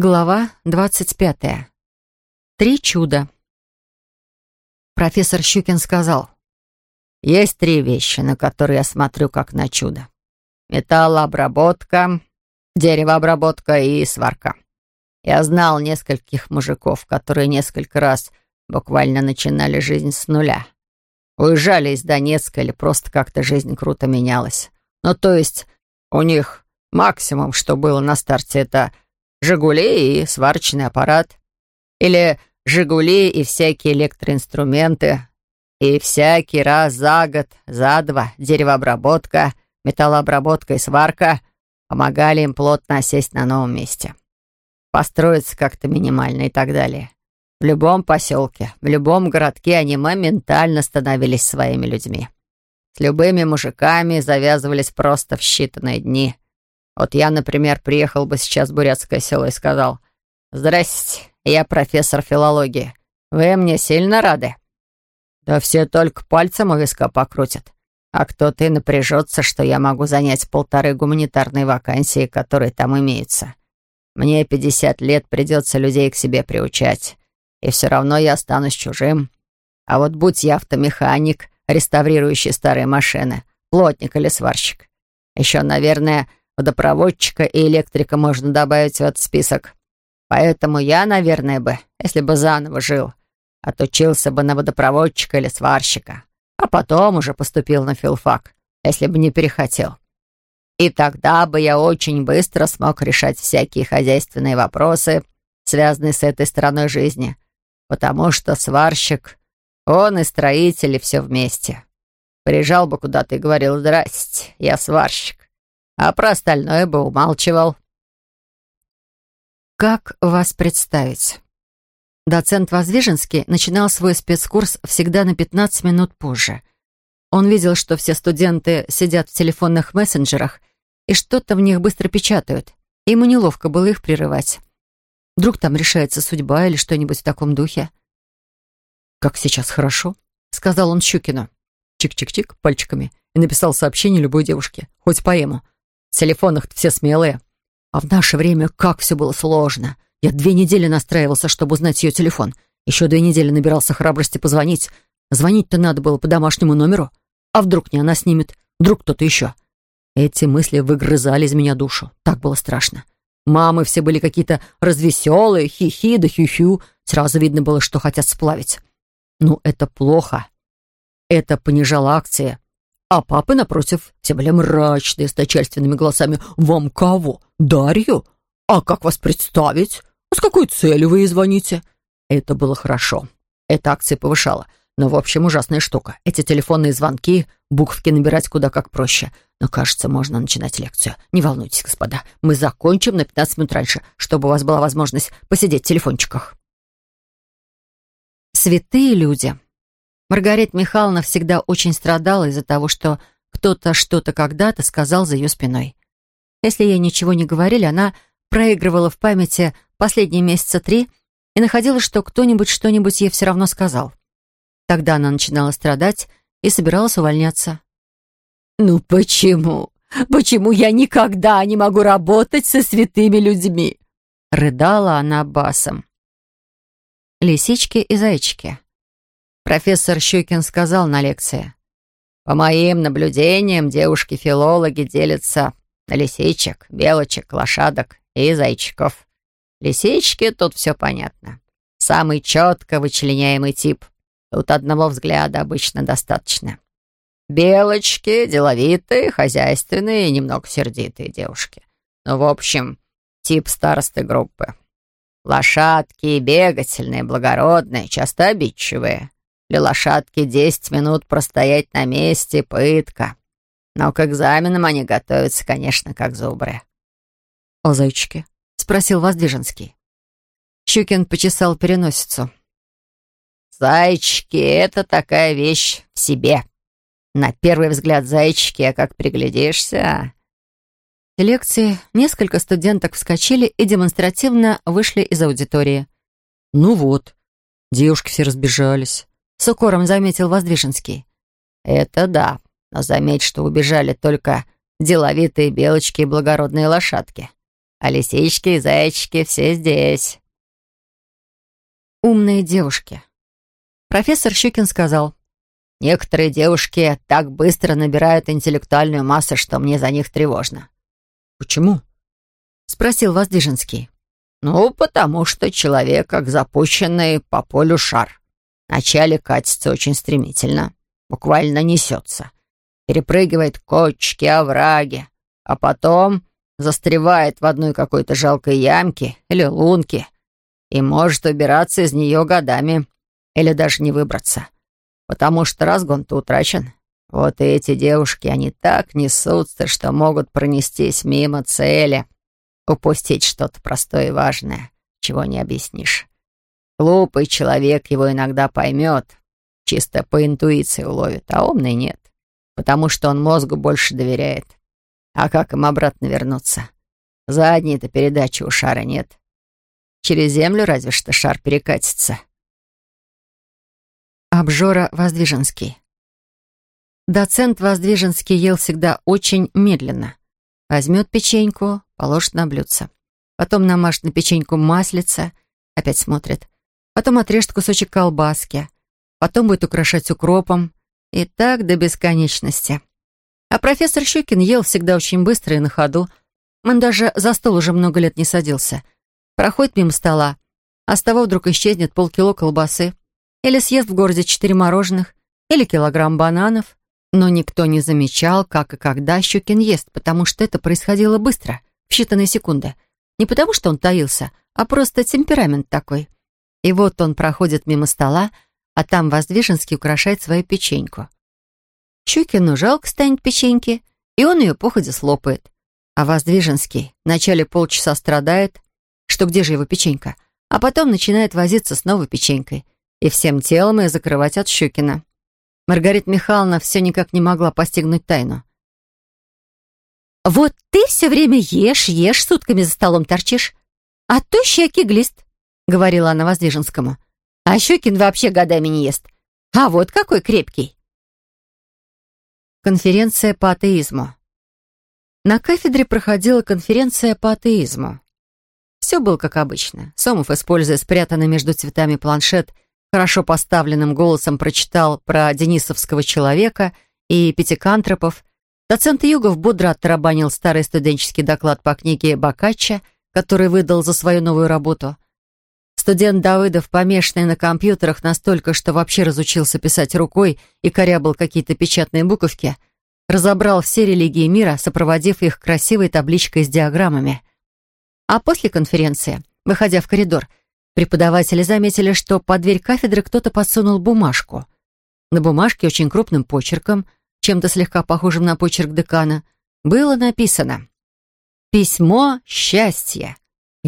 Глава двадцать пятая. Три чуда. Профессор Щукин сказал, «Есть три вещи, на которые я смотрю как на чудо. Металлообработка, деревообработка и сварка. Я знал нескольких мужиков, которые несколько раз буквально начинали жизнь с нуля. Уезжали из Донецка или просто как-то жизнь круто менялась. Ну, то есть у них максимум, что было на старте, это «Жигули» и сварочный аппарат. Или «Жигули» и всякие электроинструменты. И всякий раз за год, за два деревообработка, металлообработка и сварка помогали им плотно осесть на новом месте. Построиться как-то минимально и так далее. В любом поселке, в любом городке они моментально становились своими людьми. С любыми мужиками завязывались просто в считанные дни – вот я, например, приехал бы сейчас в Бурятское село и сказал, «Здрасте, я профессор филологии. Вы мне сильно рады?» Да все только пальцем у виска покрутят. А кто-то и напряжется, что я могу занять полторы гуманитарные вакансии, которые там имеются. Мне 50 лет придется людей к себе приучать. И все равно я останусь чужим. А вот будь я автомеханик, реставрирующий старые машины, плотник или сварщик. Еще, наверное, Водопроводчика и электрика можно добавить в этот список. Поэтому я, наверное, бы, если бы заново жил, отучился бы на водопроводчика или сварщика, а потом уже поступил на филфак, если бы не перехотел. И тогда бы я очень быстро смог решать всякие хозяйственные вопросы, связанные с этой стороной жизни, потому что сварщик, он и строитель, и все вместе. Приезжал бы куда-то и говорил «Здрасте, я сварщик» а про остальное бы умалчивал. Как вас представить? Доцент Воздвиженский начинал свой спецкурс всегда на 15 минут позже. Он видел, что все студенты сидят в телефонных мессенджерах и что-то в них быстро печатают. Ему неловко было их прерывать. Вдруг там решается судьба или что-нибудь в таком духе. «Как сейчас хорошо», — сказал он Щукину. Чик-чик-чик пальчиками и написал сообщение любой девушке, хоть поэму. Телефонах все смелые. А в наше время как все было сложно. Я две недели настраивался, чтобы узнать ее телефон. Еще две недели набирался храбрости позвонить. Звонить-то надо было по домашнему номеру. А вдруг не она снимет? Вдруг кто-то еще? Эти мысли выгрызали из меня душу. Так было страшно. Мамы все были какие-то развеселые, хихи да хю-хю. Сразу видно было, что хотят сплавить. Ну, это плохо. Это понижало акции. А папы, напротив, все были мрачные, с начальственными голосами. «Вам кого? Дарью? А как вас представить? С какой целью вы ей звоните?» Это было хорошо. Эта акция повышала. Но, в общем, ужасная штука. Эти телефонные звонки, буквки набирать куда как проще. Но, кажется, можно начинать лекцию. Не волнуйтесь, господа. Мы закончим на 15 минут раньше, чтобы у вас была возможность посидеть в телефончиках. Святые люди. Маргарита Михайловна всегда очень страдала из-за того, что кто-то что-то когда-то сказал за ее спиной. Если ей ничего не говорили, она проигрывала в памяти последние месяца три и находила, что кто-нибудь что-нибудь ей все равно сказал. Тогда она начинала страдать и собиралась увольняться. «Ну почему? Почему я никогда не могу работать со святыми людьми?» Рыдала она басом. Лисички и зайчики. Профессор Щукин сказал на лекции. «По моим наблюдениям, девушки-филологи делятся на лисичек, белочек, лошадок и зайчиков. Лисички тут все понятно. Самый четко вычленяемый тип. Тут одного взгляда обычно достаточно. Белочки, деловитые, хозяйственные и немного сердитые девушки. Ну, в общем, тип старосты группы. Лошадки бегательные, благородные, часто обидчивые. Для лошадки десять минут простоять на месте — пытка. Но к экзаменам они готовятся, конечно, как зубры. «О зайчике?» — спросил Воздвиженский. Щукин почесал переносицу. «Зайчики — это такая вещь в себе. На первый взгляд зайчики, а как приглядишься...» В лекции несколько студенток вскочили и демонстративно вышли из аудитории. «Ну вот, девушки все разбежались», с укором заметил Воздвиженский. «Это да, но заметь, что убежали только деловитые белочки и благородные лошадки. а лисички и зайчики все здесь». Умные девушки. Профессор Щукин сказал, «Некоторые девушки так быстро набирают интеллектуальную массу, что мне за них тревожно». «Почему?» — спросил Воздвиженский. «Ну, потому что человек, как запущенный по полю шар. Вначале катится очень стремительно, буквально несется, перепрыгивает кочки, овраги, а потом застревает в одной какой-то жалкой ямке или лунке и может убираться из нее годами или даже не выбраться, потому что разгон-то утрачен. Вот эти девушки, они так несутся, что могут пронестись мимо цели, упустить что-то простое и важное, чего не объяснишь. Глупый человек его иногда поймет, чисто по интуиции уловит, а умный нет, потому что он мозгу больше доверяет. А как им обратно вернуться? Задней-то передачи у шара нет. Через землю разве что шар перекатится. Обжора Воздвиженский. Доцент Воздвиженский ел всегда очень медленно. Возьмет печеньку, положит на блюдце. Потом намажет на печеньку маслица, опять смотрит. Потом отрежет кусочек колбаски. Потом будет украшать укропом. И так до бесконечности. А профессор Щукин ел всегда очень быстро и на ходу. Он даже за стол уже много лет не садился. Проходит мимо стола, а с того вдруг исчезнет полкило колбасы. Или съест в городе четыре мороженых, или килограмм бананов. Но никто не замечал, как и когда Щукин ест, потому что это происходило быстро, в считанные секунды. Не потому что он таился, а просто темперамент такой. И вот он проходит мимо стола, а там Воздвиженский украшает свою печеньку. Щукину жалко станет печеньки, и он ее походя слопает. А Воздвиженский вначале полчаса страдает, что где же его печенька, а потом начинает возиться с новой печенькой и всем телом ее закрывать от Щукина. Маргарита Михайловна все никак не могла постигнуть тайну. «Вот ты все время ешь, ешь, сутками за столом торчишь, а то щеки глист», — говорила она Воздвиженскому. «А Щукин вообще годами не ест. А вот какой крепкий». Конференция по атеизму. На кафедре проходила конференция по атеизму. Все было как обычно. Сомов, используя спрятанный между цветами планшет, хорошо поставленным голосом прочитал про денисовского человека и пятикантропов. Доцент Югов бодро оттарабанил старый студенческий доклад по книге Бокаччо, который выдал за свою новую работу. Студент Давыдов, помешанный на компьютерах настолько, что вообще разучился писать рукой и корябал какие-то печатные буковки, разобрал все религии мира, сопроводив их красивой табличкой с диаграммами. А после конференции, выходя в коридор, преподаватели заметили, что под дверь кафедры кто-то подсунул бумажку. На бумажке очень крупным почерком, чем-то слегка похожим на почерк декана, было написано «Письмо счастья».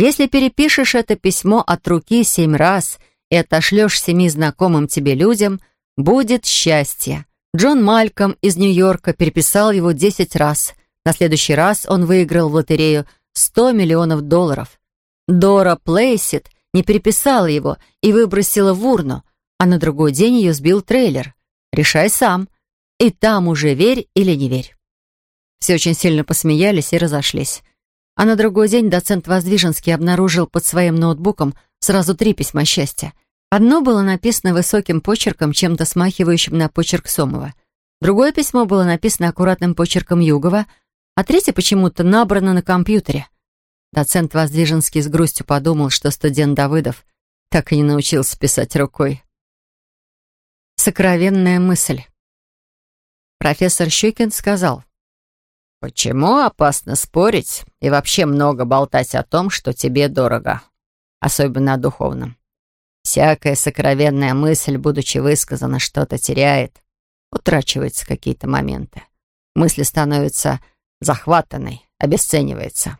Если перепишешь это письмо от руки семь раз и отошлешь семи знакомым тебе людям, будет счастье. Джон Мальком из Нью-Йорка переписал его десять раз. На следующий раз он выиграл в лотерею сто миллионов долларов. Дора Плейсит не переписала его и выбросила в урну, а на другой день ее сбил трейлер. Решай сам. И там уже верь или не верь. Все очень сильно посмеялись и разошлись. А на другой день доцент Воздвиженский обнаружил под своим ноутбуком сразу три письма счастья. Одно было написано высоким почерком, чем-то смахивающим на почерк Сомова. Другое письмо было написано аккуратным почерком Югова, а третье почему-то набрано на компьютере. Доцент Воздвиженский с грустью подумал, что студент Давыдов так и не научился писать рукой. Сокровенная мысль. Профессор Щукин сказал, Почему опасно спорить и вообще много болтать о том, что тебе дорого, особенно о духовном? Всякая сокровенная мысль, будучи высказана, что-то теряет, утрачиваются какие-то моменты. Мысль становится захватанной, обесценивается.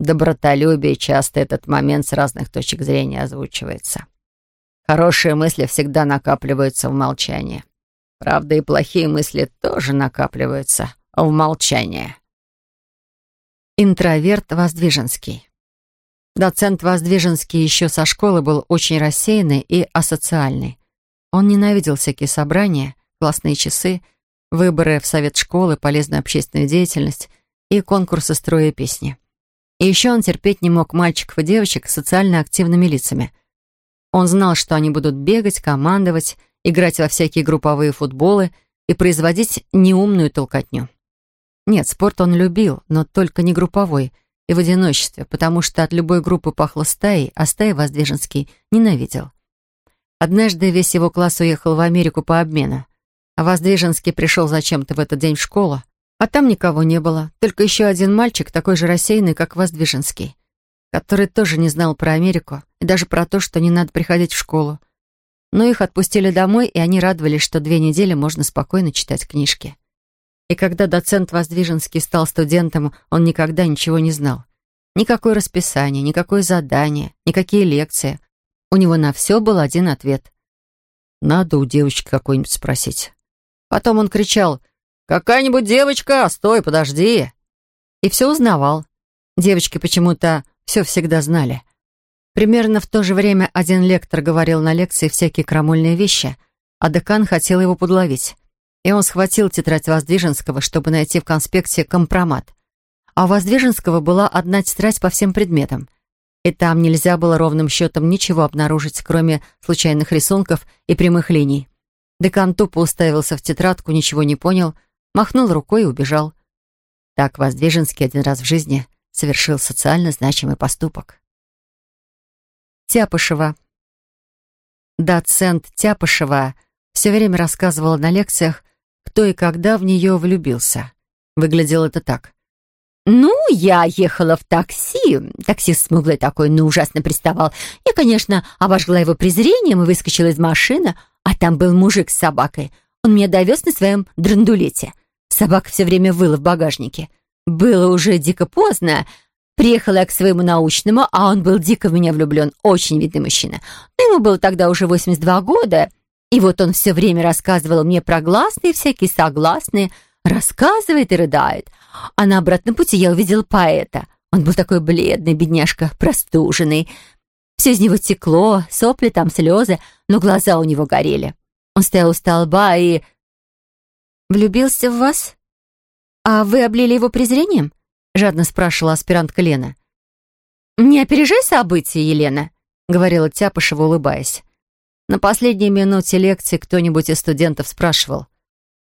Добротолюбие часто этот момент с разных точек зрения озвучивается. Хорошие мысли всегда накапливаются в молчании. Правда, и плохие мысли тоже накапливаются в молчание. Интроверт Воздвиженский. Доцент Воздвиженский еще со школы был очень рассеянный и асоциальный. Он ненавидел всякие собрания, классные часы, выборы в совет школы, полезную общественную деятельность и конкурсы строя песни. И еще он терпеть не мог мальчиков и девочек с социально активными лицами. Он знал, что они будут бегать, командовать, играть во всякие групповые футболы и производить неумную толкотню. Нет, спорт он любил, но только не групповой и в одиночестве, потому что от любой группы пахло стаей, а стаи Воздвиженский ненавидел. Однажды весь его класс уехал в Америку по обмену, а Воздвиженский пришел зачем-то в этот день в школу, а там никого не было, только еще один мальчик, такой же рассеянный, как Воздвиженский, который тоже не знал про Америку и даже про то, что не надо приходить в школу. Но их отпустили домой, и они радовались, что две недели можно спокойно читать книжки. И когда доцент Воздвиженский стал студентом, он никогда ничего не знал. Никакое расписание, никакое задание, никакие лекции. У него на все был один ответ. «Надо у девочки какой-нибудь спросить». Потом он кричал «Какая-нибудь девочка, стой, подожди!» И все узнавал. Девочки почему-то все всегда знали. Примерно в то же время один лектор говорил на лекции всякие крамольные вещи, а декан хотел его подловить. И он схватил тетрадь Воздвиженского, чтобы найти в конспекте компромат. А у Воздвиженского была одна тетрадь по всем предметам. И там нельзя было ровным счетом ничего обнаружить, кроме случайных рисунков и прямых линий. Декан тупо уставился в тетрадку, ничего не понял — махнул рукой и убежал. Так Воздвиженский один раз в жизни совершил социально значимый поступок. Тяпышева. Доцент Тяпышева все время рассказывала на лекциях, кто и когда в нее влюбился. Выглядело это так. «Ну, я ехала в такси. Таксист смуглый такой, ну, ужасно приставал. Я, конечно, обожгла его презрением и выскочила из машины, а там был мужик с собакой. Он меня довез на своем драндулете. Собака все время выла в багажнике. Было уже дико поздно. Приехала я к своему научному, а он был дико в меня влюблен. Очень видный мужчина. Но ему было тогда уже 82 года. И вот он все время рассказывал мне про гласные, всякие согласные. Рассказывает и рыдает. А на обратном пути я увидела поэта. Он был такой бледный, бедняжка, простуженный. Все из него текло, сопли там, слезы, но глаза у него горели. Он стоял у столба и «Влюбился в вас? А вы облили его презрением?» — жадно спрашивала аспирантка Лена. «Не опережай события, Елена», — говорила Тяпышева, улыбаясь. На последней минуте лекции кто-нибудь из студентов спрашивал.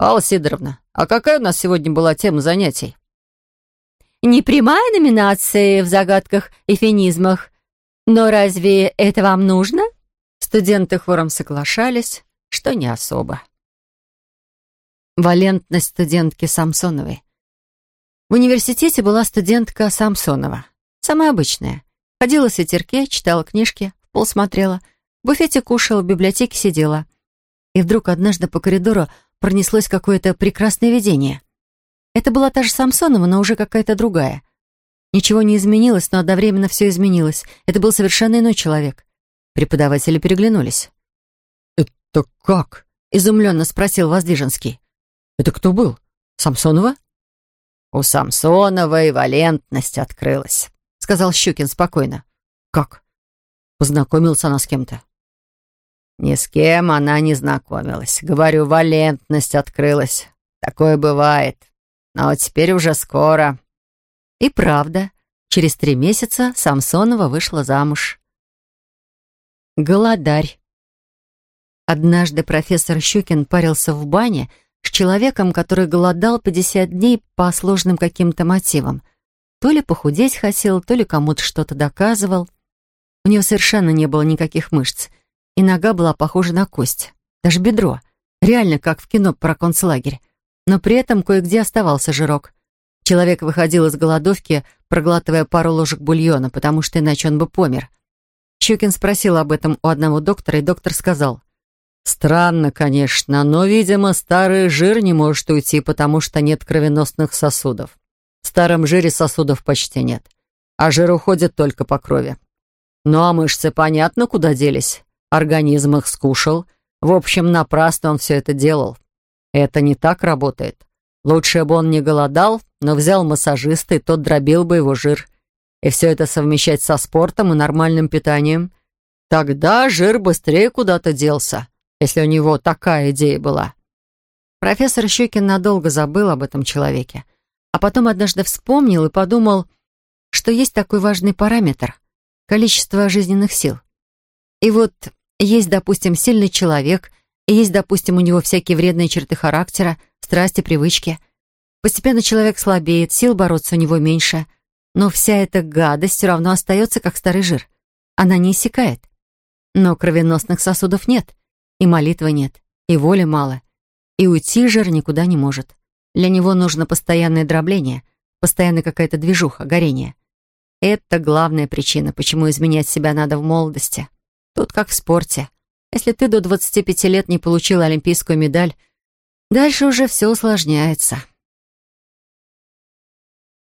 «Алла Сидоровна, а какая у нас сегодня была тема занятий?» «Не прямая номинация в загадках и финизмах. Но разве это вам нужно?» Студенты хором соглашались, что не особо. Валентность студентки Самсоновой. В университете была студентка Самсонова. Самая обычная. Ходила в ветерке, читала книжки, в пол смотрела, в буфете кушала, в библиотеке сидела. И вдруг однажды по коридору пронеслось какое-то прекрасное видение. Это была та же Самсонова, но уже какая-то другая. Ничего не изменилось, но одновременно все изменилось. Это был совершенно иной человек. Преподаватели переглянулись. «Это как?» — изумленно спросил Воздвиженский. Это кто был? Самсонова? У Самсоновой валентность открылась, сказал Щукин спокойно. Как? Познакомился она с кем-то? Ни с кем она не знакомилась. Говорю, валентность открылась. Такое бывает. Но теперь уже скоро. И правда, через три месяца Самсонова вышла замуж. Голодарь. Однажды профессор Щукин парился в бане с человеком, который голодал 50 дней по сложным каким-то мотивам. То ли похудеть хотел, то ли кому-то что-то доказывал. У него совершенно не было никаких мышц, и нога была похожа на кость, даже бедро, реально как в кино про концлагерь. Но при этом кое-где оставался жирок. Человек выходил из голодовки, проглатывая пару ложек бульона, потому что иначе он бы помер. Щукин спросил об этом у одного доктора, и доктор сказал — Странно, конечно, но, видимо, старый жир не может уйти, потому что нет кровеносных сосудов. В старом жире сосудов почти нет, а жир уходит только по крови. Ну а мышцы, понятно, куда делись. Организм их скушал. В общем, напрасно он все это делал. Это не так работает. Лучше бы он не голодал, но взял массажиста, и тот дробил бы его жир. И все это совмещать со спортом и нормальным питанием. Тогда жир быстрее куда-то делся если у него такая идея была. Профессор Щекин надолго забыл об этом человеке, а потом однажды вспомнил и подумал, что есть такой важный параметр — количество жизненных сил. И вот есть, допустим, сильный человек, и есть, допустим, у него всякие вредные черты характера, страсти, привычки. Постепенно человек слабеет, сил бороться у него меньше, но вся эта гадость все равно остается, как старый жир. Она не иссякает. Но кровеносных сосудов нет, и молитвы нет, и воли мало, и уйти жир никуда не может. Для него нужно постоянное дробление, постоянно какая-то движуха, горение. Это главная причина, почему изменять себя надо в молодости. Тут как в спорте. Если ты до 25 лет не получил олимпийскую медаль, дальше уже все усложняется.